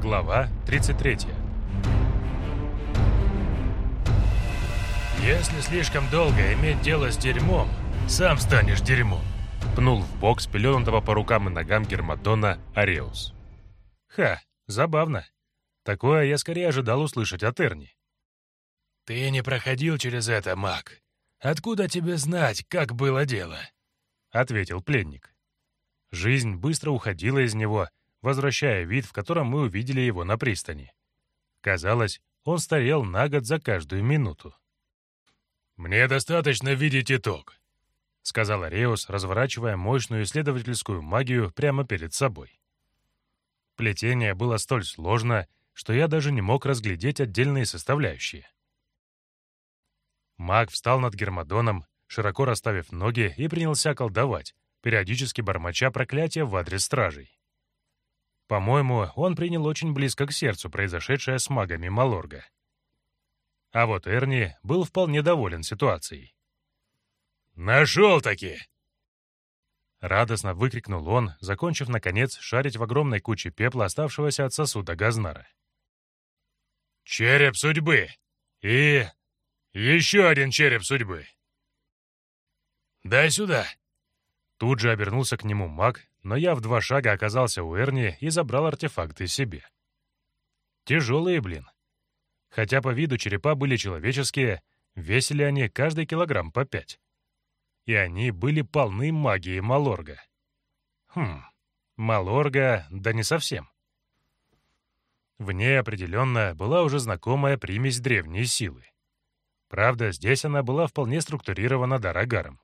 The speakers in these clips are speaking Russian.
Глава 33 «Если слишком долго иметь дело с дерьмом, сам станешь дерьмом», пнул в бок спеленутого по рукам и ногам Гермадона Ареус. Ха, забавно. Такое я скорее ожидал услышать от Эрни. «Ты не проходил через это, маг. Откуда тебе знать, как было дело?» — ответил пленник. Жизнь быстро уходила из него, возвращая вид, в котором мы увидели его на пристани. Казалось, он старел на год за каждую минуту. «Мне достаточно видеть итог», — сказал Ареус, разворачивая мощную исследовательскую магию прямо перед собой. Плетение было столь сложно, что я даже не мог разглядеть отдельные составляющие. Маг встал над Гермодоном, широко расставив ноги, и принялся колдовать, периодически бормоча проклятия в адрес стражей. По-моему, он принял очень близко к сердцу произошедшее с магами Малорга. А вот Эрни был вполне доволен ситуацией. «Нашел-таки!» Радостно выкрикнул он, закончив, наконец, шарить в огромной куче пепла, оставшегося от сосуда Газнара. «Череп судьбы! И еще один череп судьбы! Дай сюда!» Тут же обернулся к нему маг, но я в два шага оказался у Эрни и забрал артефакты себе. Тяжелые, блин. Хотя по виду черепа были человеческие, весили они каждый килограмм по пять. И они были полны магии Малорга. Хм, Малорга, да не совсем. В ней определенно была уже знакомая примесь древней силы. Правда, здесь она была вполне структурирована дарагаром.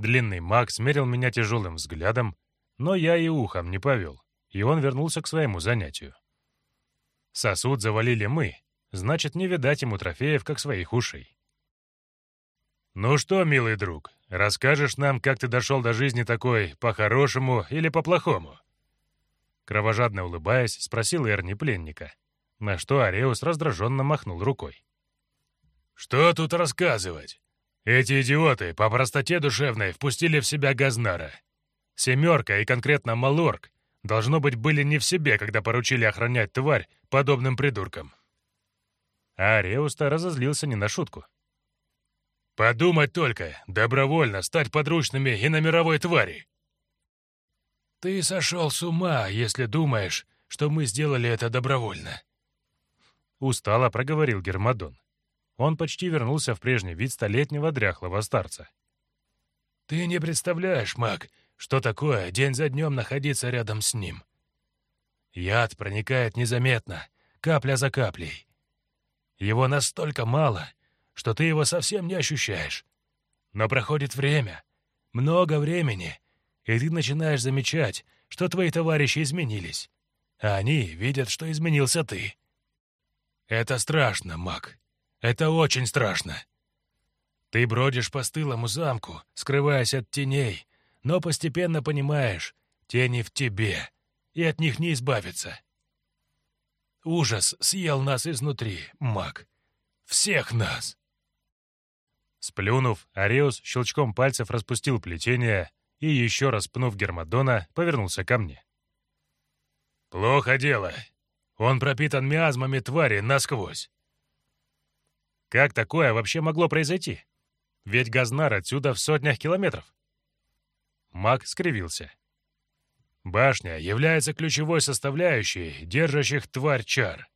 Длинный маг смерил меня тяжелым взглядом, но я и ухом не повел, и он вернулся к своему занятию. Сосуд завалили мы, значит, не видать ему трофеев, как своих ушей. «Ну что, милый друг, расскажешь нам, как ты дошел до жизни такой по-хорошему или по-плохому?» Кровожадно улыбаясь, спросил Эрни пленника, на что Ареус раздраженно махнул рукой. «Что тут рассказывать? Эти идиоты по простоте душевной впустили в себя Газнара. Семерка и конкретно Малорг должно быть были не в себе, когда поручили охранять тварь подобным придуркам. А Ареус-то разозлился не на шутку. «Подумать только, добровольно стать подручными и на мировой твари!» «Ты сошел с ума, если думаешь, что мы сделали это добровольно!» Устало проговорил Гермодон он почти вернулся в прежний вид столетнего дряхлого старца. «Ты не представляешь, маг, что такое день за днем находиться рядом с ним. Яд проникает незаметно, капля за каплей. Его настолько мало, что ты его совсем не ощущаешь. Но проходит время, много времени, и ты начинаешь замечать, что твои товарищи изменились, а они видят, что изменился ты. Это страшно, маг. Это очень страшно. Ты бродишь по стылому замку, скрываясь от теней, но постепенно понимаешь, тени в тебе, и от них не избавиться. Ужас съел нас изнутри, маг. Всех нас. Сплюнув, Ареус щелчком пальцев распустил плетение и, еще раз пнув Гермодона, повернулся ко мне. «Плохо дело. Он пропитан миазмами твари насквозь. Как такое вообще могло произойти? Ведь Газнар отсюда в сотнях километров. Маг скривился. Башня является ключевой составляющей, держащих тварь чар.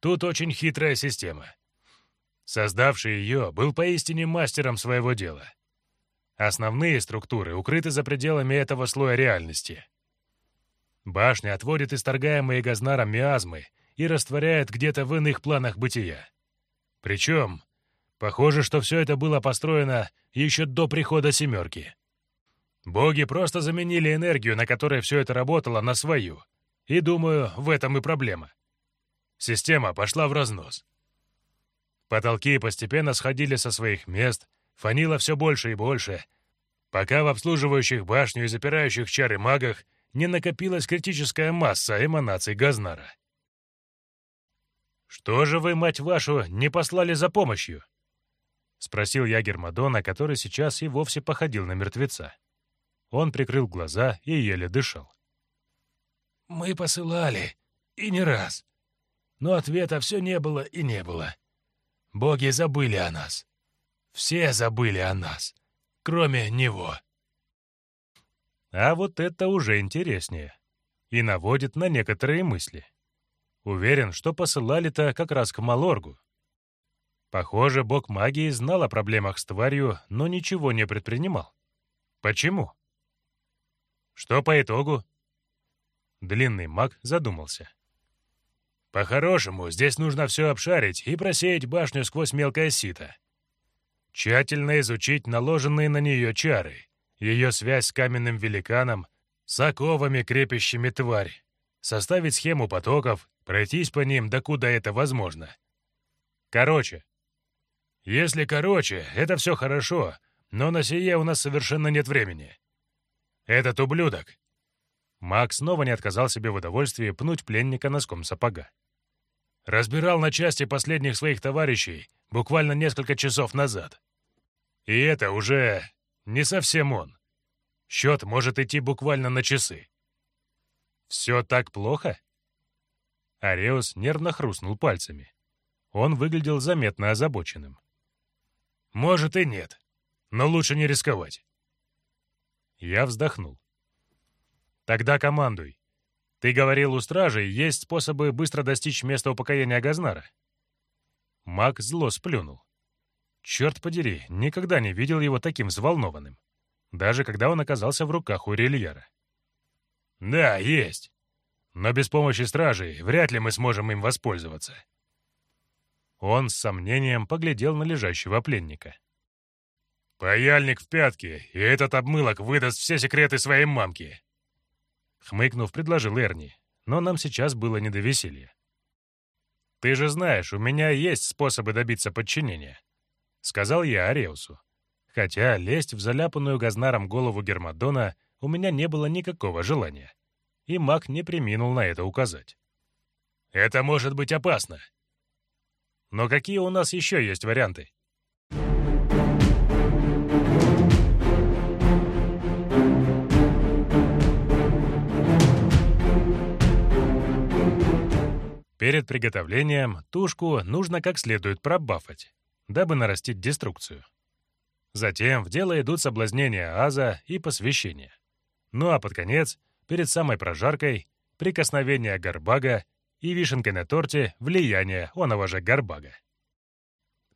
Тут очень хитрая система. Создавший ее был поистине мастером своего дела. Основные структуры укрыты за пределами этого слоя реальности. Башня отводит исторгаемые Газнаром миазмы и растворяет где-то в иных планах бытия. Причем, похоже, что все это было построено еще до прихода «семерки». Боги просто заменили энергию, на которой все это работало, на свою. И, думаю, в этом и проблема. Система пошла в разнос. Потолки постепенно сходили со своих мест, фанило все больше и больше, пока в обслуживающих башню и запирающих чары магах не накопилась критическая масса эманаций Газнара. «Что же вы, мать вашу, не послали за помощью?» — спросил я Гермодона, который сейчас и вовсе походил на мертвеца. Он прикрыл глаза и еле дышал. Мы посылали, и не раз. Но ответа все не было и не было. Боги забыли о нас. Все забыли о нас, кроме него. А вот это уже интереснее. И наводит на некоторые мысли. Уверен, что посылали-то как раз к Малоргу. Похоже, бог магии знал о проблемах с тварью, но ничего не предпринимал. Почему? Что по итогу? Длинный маг задумался. По-хорошему, здесь нужно все обшарить и просеять башню сквозь мелкое сито. Тщательно изучить наложенные на нее чары, ее связь с каменным великаном, с оковами, крепящими тварь, составить схему потоков, пройтись по ним, докуда это возможно. Короче. Если короче, это все хорошо, но на сие у нас совершенно нет времени. Этот ублюдок. Маг снова не отказал себе в удовольствии пнуть пленника носком сапога. Разбирал на части последних своих товарищей буквально несколько часов назад. И это уже не совсем он. Счет может идти буквально на часы. «Все так плохо?» Ареус нервно хрустнул пальцами. Он выглядел заметно озабоченным. «Может и нет, но лучше не рисковать». Я вздохнул. «Тогда командуй. Ты говорил, у стражей есть способы быстро достичь места упокоения Газнара?» Маг зло сплюнул. Черт подери, никогда не видел его таким взволнованным. Даже когда он оказался в руках у Рильяра. «Да, есть. Но без помощи стражей вряд ли мы сможем им воспользоваться». Он с сомнением поглядел на лежащего пленника. «Паяльник в пятке, и этот обмылок выдаст все секреты своей мамки!» Хмыкнув, предложил Эрни, но нам сейчас было не до веселья. «Ты же знаешь, у меня есть способы добиться подчинения», — сказал я Ареусу. Хотя лезть в заляпанную газнаром голову Гермодона у меня не было никакого желания. И маг не приминул на это указать. «Это может быть опасно», но какие у нас еще есть варианты? Перед приготовлением тушку нужно как следует пробафать, дабы нарастить деструкцию. Затем в дело идут соблазнения аза и посвящение. Ну а под конец, перед самой прожаркой, прикосновение горбага и вишенкой на торте — влияние оного же Гарбага.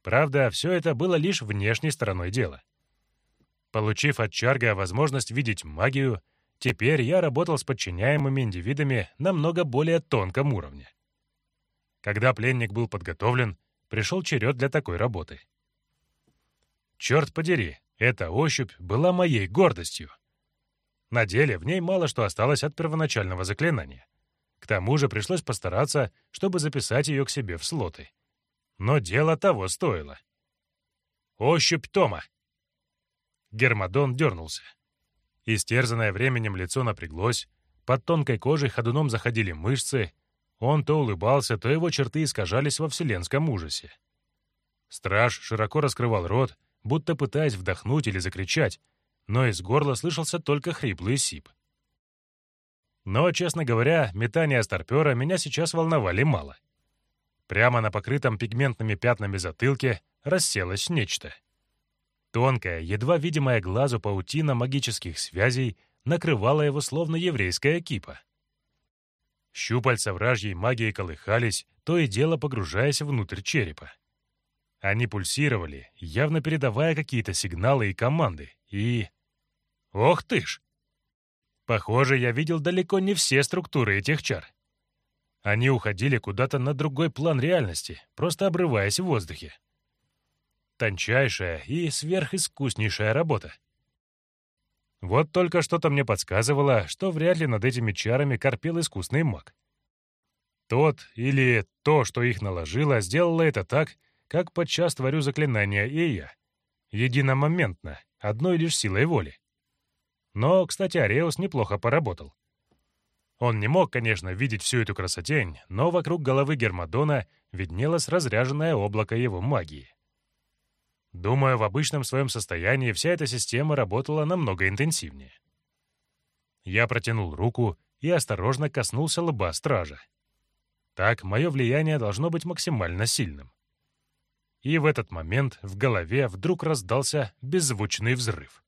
Правда, все это было лишь внешней стороной дела. Получив от Чарга возможность видеть магию, теперь я работал с подчиняемыми индивидами на много более тонком уровне. Когда пленник был подготовлен, пришел черед для такой работы. Черт подери, эта ощупь была моей гордостью. На деле в ней мало что осталось от первоначального заклинания. К тому же пришлось постараться, чтобы записать ее к себе в слоты. Но дело того стоило. «Ощупь Тома!» Гермодон дернулся. Истерзанное временем лицо напряглось, под тонкой кожей ходуном заходили мышцы, он то улыбался, то его черты искажались во вселенском ужасе. Страж широко раскрывал рот, будто пытаясь вдохнуть или закричать, но из горла слышался только хриплый сип. Но, честно говоря, метания старпера меня сейчас волновали мало. Прямо на покрытом пигментными пятнами затылке расселось нечто. Тонкая, едва видимая глазу паутина магических связей накрывала его словно еврейская кипа. Щупальца вражьей магии колыхались, то и дело погружаясь внутрь черепа. Они пульсировали, явно передавая какие-то сигналы и команды, и... Ох ты ж! Похоже, я видел далеко не все структуры этих чар. Они уходили куда-то на другой план реальности, просто обрываясь в воздухе. Тончайшая и сверхискуснейшая работа. Вот только что-то мне подсказывало, что вряд ли над этими чарами корпел искусный маг. Тот или то, что их наложило, сделало это так, как подчас творю заклинания и я. Единомоментно, одной лишь силой воли. Но, кстати, Ареус неплохо поработал. Он не мог, конечно, видеть всю эту красотень, но вокруг головы Гермодона виднелось разряженное облако его магии. Думаю, в обычном своем состоянии вся эта система работала намного интенсивнее. Я протянул руку и осторожно коснулся лба стража. Так мое влияние должно быть максимально сильным. И в этот момент в голове вдруг раздался беззвучный взрыв.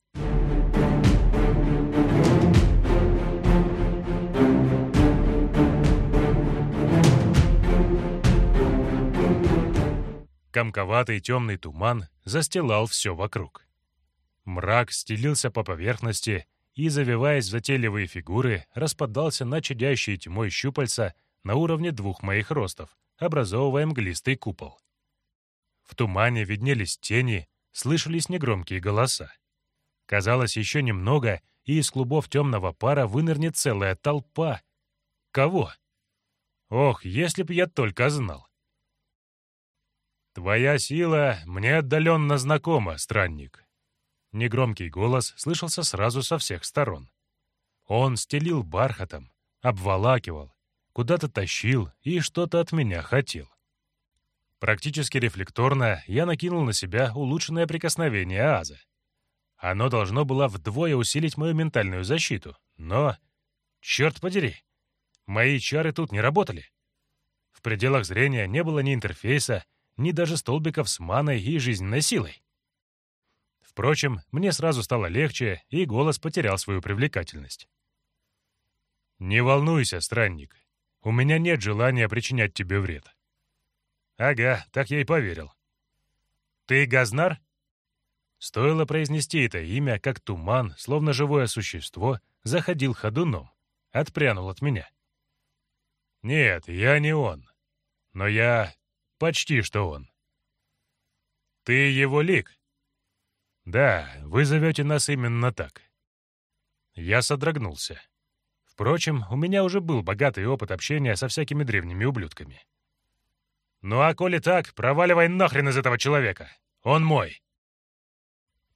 Комковатый темный туман застилал все вокруг. Мрак стелился по поверхности и, завиваясь в затейливые фигуры, распадался на чадящие тьмой щупальца на уровне двух моих ростов, образовывая мглистый купол. В тумане виднелись тени, слышались негромкие голоса. Казалось, еще немного, и из клубов темного пара вынырнет целая толпа. Кого? Ох, если б я только знал. «Твоя сила мне отдаленно знакома, странник». Негромкий голос слышался сразу со всех сторон. Он стелил бархатом, обволакивал, куда-то тащил и что-то от меня хотел. Практически рефлекторно я накинул на себя улучшенное прикосновение Аза. Оно должно было вдвое усилить мою ментальную защиту, но... Черт подери! Мои чары тут не работали. В пределах зрения не было ни интерфейса, ни даже столбиков с маной и жизненной силой. Впрочем, мне сразу стало легче, и голос потерял свою привлекательность. «Не волнуйся, странник. У меня нет желания причинять тебе вред». «Ага, так я и поверил». «Ты Газнар?» Стоило произнести это имя, как туман, словно живое существо, заходил ходуном, отпрянул от меня. «Нет, я не он. Но я Почти что он. Ты его лик? Да, вы зовете нас именно так. Я содрогнулся. Впрочем, у меня уже был богатый опыт общения со всякими древними ублюдками. «Ну а коли так, проваливай нахрен из этого человека! Он мой!»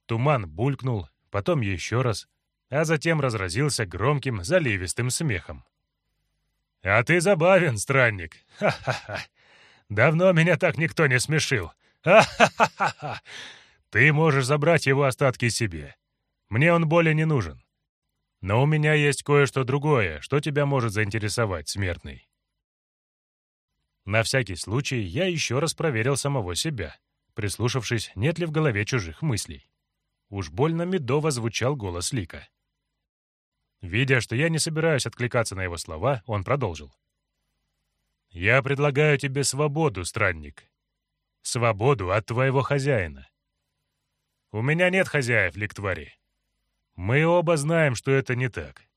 Туман булькнул, потом еще раз, а затем разразился громким, заливистым смехом. «А ты забавен, странник! Ха-ха-ха! Давно меня так никто не смешил. Ха-ха-ха-ха! Ты можешь забрать его остатки себе. Мне он более не нужен. Но у меня есть кое-что другое, что тебя может заинтересовать, смертный. На всякий случай я еще раз проверил самого себя, прислушавшись, нет ли в голове чужих мыслей. Уж больно медово звучал голос Лика. Видя, что я не собираюсь откликаться на его слова, он продолжил. Я предлагаю тебе свободу, странник. Свободу от твоего хозяина. У меня нет хозяев, Ликтвари. Мы оба знаем, что это не так.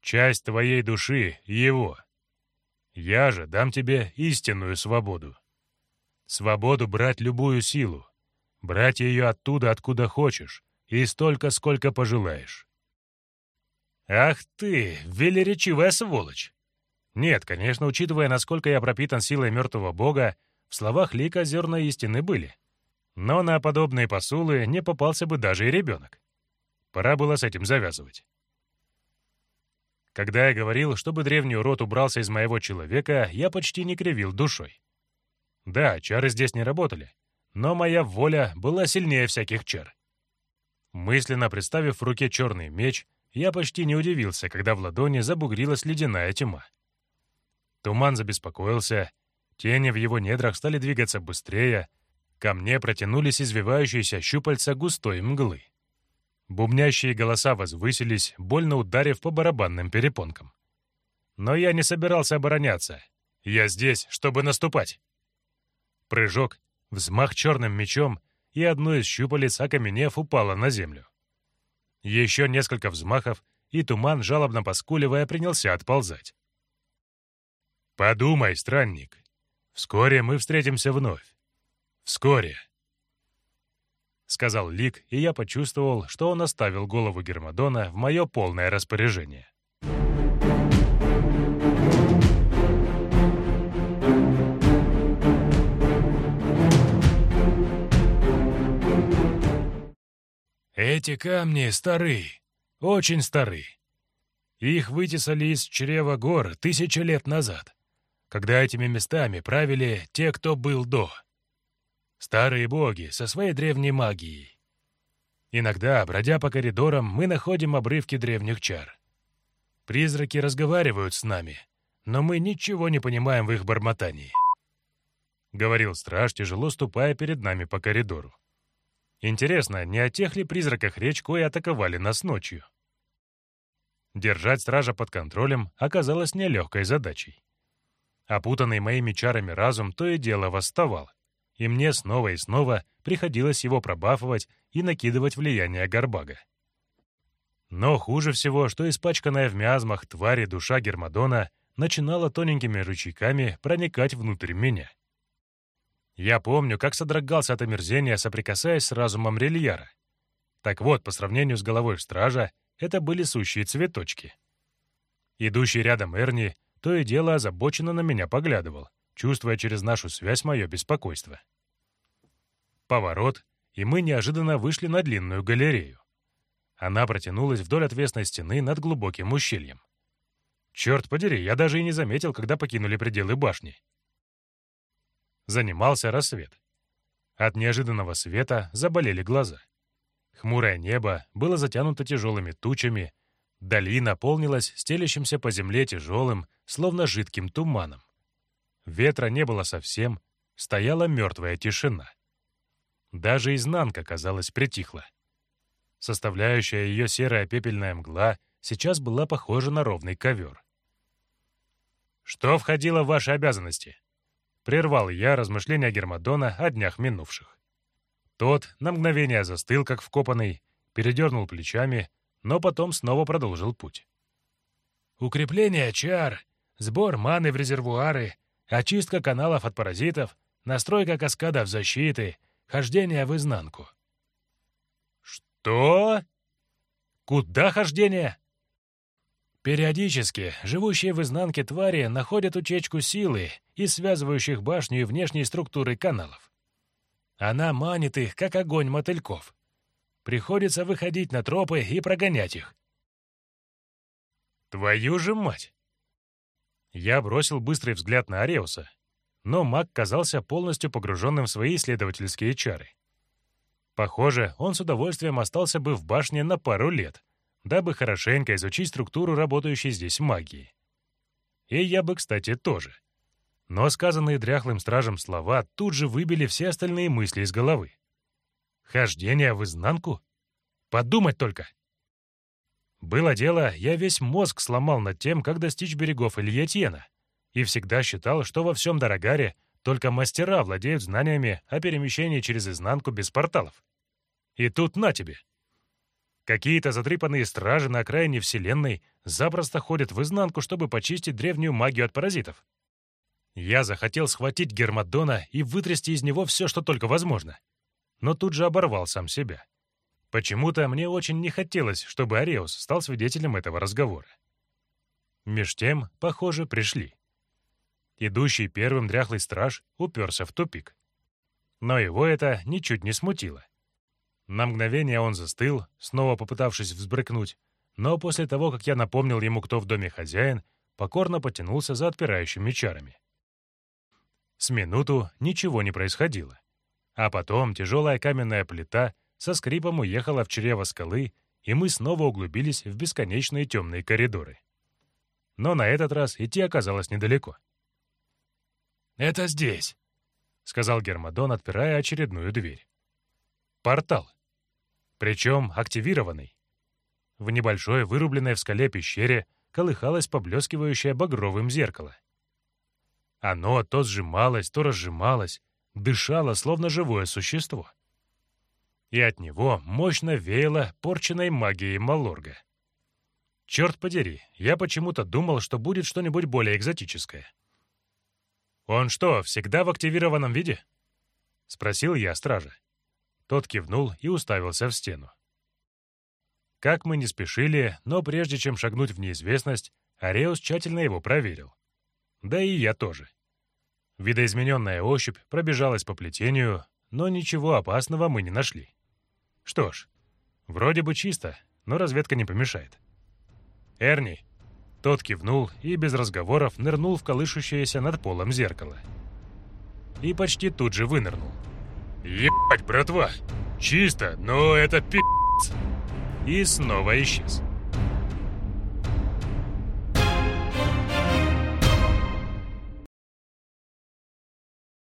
Часть твоей души — его. Я же дам тебе истинную свободу. Свободу брать любую силу, брать ее оттуда, откуда хочешь, и столько, сколько пожелаешь. Ах ты, велеречивая сволочь! Нет, конечно, учитывая, насколько я пропитан силой мертвого бога, в словах Лика зерна истины были. Но на подобные посулы не попался бы даже и ребенок. Пора было с этим завязывать. Когда я говорил, чтобы древний урод убрался из моего человека, я почти не кривил душой. Да, чары здесь не работали, но моя воля была сильнее всяких чар. Мысленно представив в руке черный меч, я почти не удивился, когда в ладони забугрилась ледяная тьма. Туман забеспокоился, тени в его недрах стали двигаться быстрее, ко мне протянулись извивающиеся щупальца густой мглы. Бубнящие голоса возвысились, больно ударив по барабанным перепонкам. Но я не собирался обороняться. Я здесь, чтобы наступать. Прыжок, взмах черным мечом, и одно из щупалец, окаменев, упало на землю. Еще несколько взмахов, и туман, жалобно поскуливая, принялся отползать. Подумай, странник. Вскоре мы встретимся вновь. Вскоре. Сказал Лик, и я почувствовал, что он оставил голову Гермодона в мое полное распоряжение. Эти камни стары, очень стары. Их вытесали из чрева гор тысячи лет назад когда этими местами правили те, кто был до. Старые боги со своей древней магией. Иногда, бродя по коридорам, мы находим обрывки древних чар. Призраки разговаривают с нами, но мы ничего не понимаем в их бормотании», — говорил страж, тяжело ступая перед нами по коридору. Интересно, не о тех ли призраках речь, кое атаковали нас ночью? Держать стража под контролем оказалось нелегкой задачей. Опутанный моими чарами разум то и дело восставал, и мне снова и снова приходилось его пробафывать и накидывать влияние Горбага. Но хуже всего, что испачканная в миазмах твари душа Гермодона начинала тоненькими ручейками проникать внутрь меня. Я помню, как содрогался от омерзения, соприкасаясь с разумом Рельяра. Так вот, по сравнению с головой стража, это были сущие цветочки. Идущий рядом Эрни то и дело озабоченно на меня поглядывал, чувствуя через нашу связь мое беспокойство. Поворот, и мы неожиданно вышли на длинную галерею. Она протянулась вдоль отвесной стены над глубоким ущельем. Черт подери, я даже и не заметил, когда покинули пределы башни. Занимался рассвет. От неожиданного света заболели глаза. Хмурое небо было затянуто тяжелыми тучами, долина полнилась стелящимся по земле тяжелым, словно жидким туманом. Ветра не было совсем, стояла мертвая тишина. Даже изнанка, казалось, притихла. Составляющая ее серая пепельная мгла сейчас была похожа на ровный ковер. «Что входило в ваши обязанности?» Прервал я размышления Гермодона о днях минувших. Тот на мгновение застыл, как вкопанный, передернул плечами, но потом снова продолжил путь. «Укрепление чар, сбор маны в резервуары, очистка каналов от паразитов, настройка каскадов защиты, хождение в изнанку». «Что? Куда хождение?» Периодически живущие в изнанке твари находят утечку силы из связывающих башню и внешней структуры каналов. Она манит их, как огонь мотыльков. Приходится выходить на тропы и прогонять их. Твою же мать! Я бросил быстрый взгляд на Ареуса, но маг казался полностью погруженным в свои исследовательские чары. Похоже, он с удовольствием остался бы в башне на пару лет, дабы хорошенько изучить структуру работающей здесь магии. И я бы, кстати, тоже. Но сказанные дряхлым стражем слова тут же выбили все остальные мысли из головы. Хождение в изнанку? Подумать только! Было дело, я весь мозг сломал над тем, как достичь берегов Ильетьена, и всегда считал, что во всем Дорогаре только мастера владеют знаниями о перемещении через изнанку без порталов. И тут на тебе. Какие-то затрепанные стражи на окраине Вселенной запросто ходят в изнанку, чтобы почистить древнюю магию от паразитов. Я захотел схватить Гермодона и вытрясти из него все, что только возможно. Но тут же оборвал сам себя. Почему-то мне очень не хотелось, чтобы Ареус стал свидетелем этого разговора. Меж тем, похоже, пришли. Идущий первым дряхлый страж уперся в тупик. Но его это ничуть не смутило. На мгновение он застыл, снова попытавшись взбрыкнуть, но после того, как я напомнил ему, кто в доме хозяин, покорно потянулся за отпирающими чарами. С минуту ничего не происходило. А потом тяжелая каменная плита со скрипом уехала в чрево скалы, и мы снова углубились в бесконечные темные коридоры. Но на этот раз идти оказалось недалеко. «Это здесь», — сказал Гермодон, отпирая очередную дверь. «Портал. Причем активированный. В небольшой вырубленной в скале пещере колыхалось поблескивающее багровым зеркало. Оно то сжималось, то разжималось, дышало, словно живое существо. И от него мощно веяло порченной магией Малорга. Черт подери, я почему-то думал, что будет что-нибудь более экзотическое. «Он что, всегда в активированном виде?» — спросил я стража. Тот кивнул и уставился в стену. Как мы не спешили, но прежде чем шагнуть в неизвестность, Ареус тщательно его проверил. Да и я тоже. Видоизмененная ощупь пробежалась по плетению, но ничего опасного мы не нашли. Что ж, вроде бы чисто, но разведка не помешает. «Эрни!» Тот кивнул и без разговоров нырнул в колышущееся над полом зеркало. И почти тут же вынырнул. «Ебать, братва! Чисто, но это пи***ц!» И снова исчез.